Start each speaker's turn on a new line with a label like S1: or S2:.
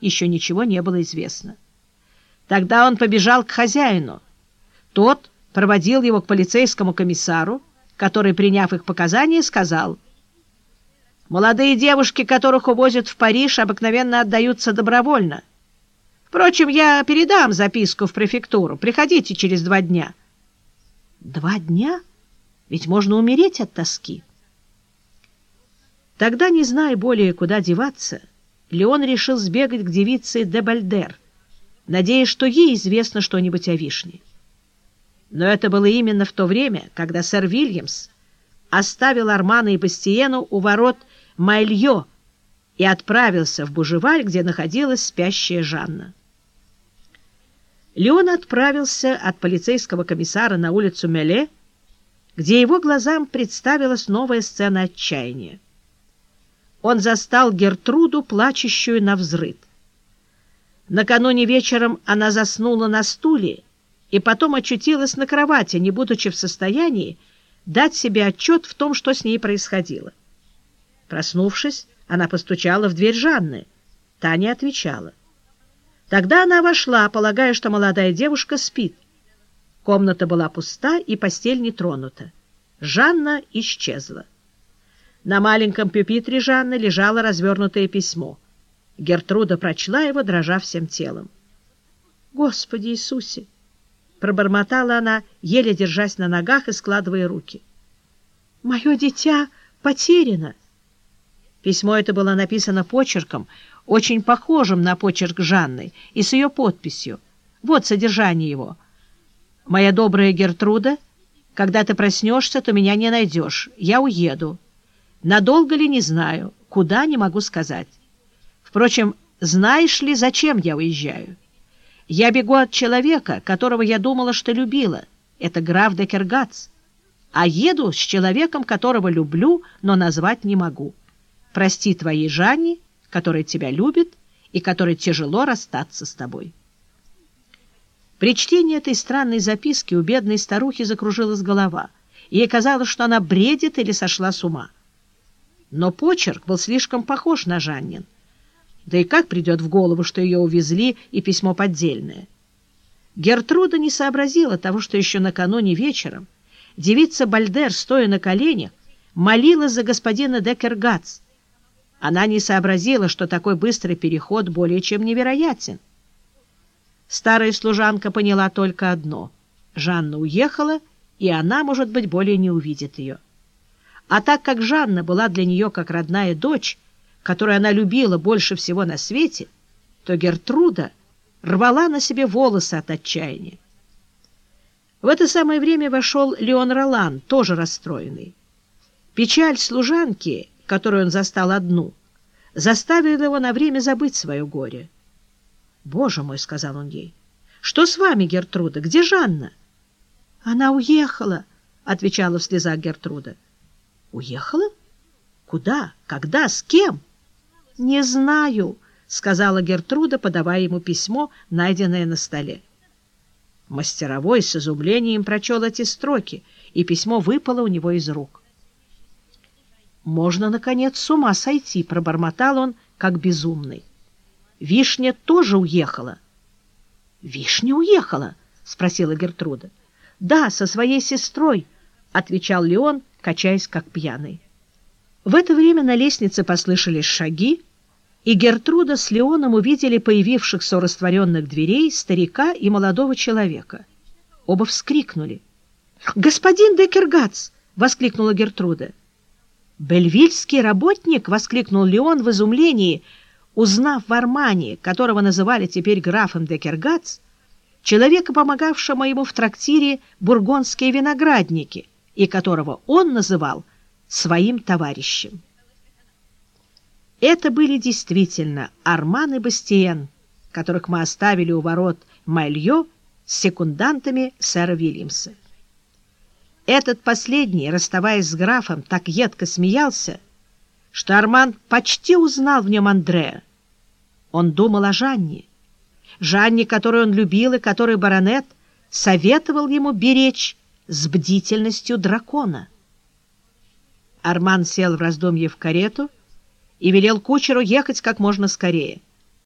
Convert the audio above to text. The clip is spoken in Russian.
S1: еще ничего не было известно. Тогда он побежал к хозяину. Тот проводил его к полицейскому комиссару, который, приняв их показания, сказал, «Молодые девушки, которых увозят в Париж, обыкновенно отдаются добровольно. Впрочем, я передам записку в префектуру. Приходите через два дня». «Два дня? Ведь можно умереть от тоски». Тогда, не зная более, куда деваться, Леон решил сбегать к девице де Бальдер, надеясь, что ей известно что-нибудь о вишне. Но это было именно в то время, когда сэр Вильямс оставил Армана и Бастиену у ворот Майльё и отправился в Бужеваль, где находилась спящая Жанна. Леон отправился от полицейского комиссара на улицу Меле, где его глазам представилась новая сцена отчаяния он застал Гертруду, плачущую на взрыд. Накануне вечером она заснула на стуле и потом очутилась на кровати, не будучи в состоянии дать себе отчет в том, что с ней происходило. Проснувшись, она постучала в дверь Жанны. Та не отвечала. Тогда она вошла, полагая, что молодая девушка спит. Комната была пуста и постель не тронута. Жанна исчезла. На маленьком пюпитре Жанны лежало развернутое письмо. Гертруда прочла его, дрожа всем телом. «Господи Иисусе!» — пробормотала она, еле держась на ногах и складывая руки. «Мое дитя потеряно!» Письмо это было написано почерком, очень похожим на почерк Жанны, и с ее подписью. Вот содержание его. «Моя добрая Гертруда, когда ты проснешься, то меня не найдешь. Я уеду. Надолго ли, не знаю, куда не могу сказать. Впрочем, знаешь ли, зачем я уезжаю? Я бегу от человека, которого я думала, что любила. Это граф Декергац. А еду с человеком, которого люблю, но назвать не могу. Прости твоей Жанне, которая тебя любит и которой тяжело расстаться с тобой. При чтении этой странной записки у бедной старухи закружилась голова. Ей казалось, что она бредит или сошла с ума но почерк был слишком похож на Жаннин. Да и как придет в голову, что ее увезли и письмо поддельное? Гертруда не сообразила того, что еще накануне вечером девица Бальдер, стоя на коленях, молилась за господина Декергац. Она не сообразила, что такой быстрый переход более чем невероятен. Старая служанка поняла только одно — Жанна уехала, и она, может быть, более не увидит ее. А так как Жанна была для нее как родная дочь, которую она любила больше всего на свете, то Гертруда рвала на себе волосы от отчаяния. В это самое время вошел Леон Ролан, тоже расстроенный. Печаль служанки, которую он застал одну, заставила его на время забыть свое горе. «Боже мой!» — сказал он ей. «Что с вами, Гертруда? Где Жанна?» «Она уехала», — отвечала в слезах Гертруда. Уехала? Куда? Когда? С кем? Не знаю, сказала Гертруда, подавая ему письмо, найденное на столе. Мастеровой с изумлением прочел эти строки, и письмо выпало у него из рук. «Можно, наконец, с ума сойти», — пробормотал он, как безумный. «Вишня тоже уехала». «Вишня уехала?» — спросила Гертруда. «Да, со своей сестрой», — отвечал Леон, качаясь как пьяный. В это время на лестнице послышались шаги, и Гертруда с Леоном увидели появившихся у растворенных дверей старика и молодого человека. Оба вскрикнули. «Господин Декергац!» — воскликнула Гертруда. «Бельвильский работник!» — воскликнул Леон в изумлении, узнав в Армане, которого называли теперь графом Декергац, человека, помогавшего ему в трактире «Бургонские виноградники», и которого он называл своим товарищем. Это были действительно Арман и Бастиен, которых мы оставили у ворот Майльё с секундантами сэра Вильямса. Этот последний, расставаясь с графом, так едко смеялся, что Арман почти узнал в нем Андрея. Он думал о Жанне. Жанне, которую он любил и которой баронет советовал ему беречь с бдительностью дракона. Арман сел в раздумье в карету и велел кучеру ехать как можно скорее.